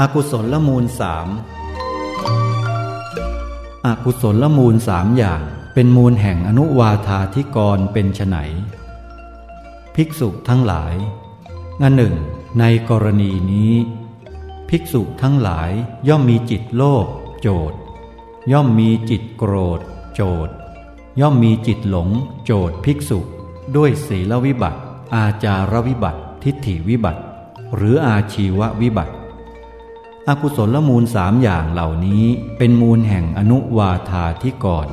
อากุศลละมูลสามอากุศลละมูลสามอย่างเป็นมูลแห่งอนุวาธาธิกรเป็นไฉนภิกษุทั้งหลายงานหนึ่ง ในกรณีนี้ ภิกษุทั้งหลายย่อมมีจิตโลภโจดย่อมมีจิตโกรธ โจดย่อมมีจิตหลง โจดภิกษุ ด้วยศีลวิบัติ อาจารวิบัติ ทิฏฐิวิบัติ หรืออาชีววิบัติ อกุศลมูลสามอย่างเหล่านี้เป็นมูลแห่งอนุวาธาที่ก่อน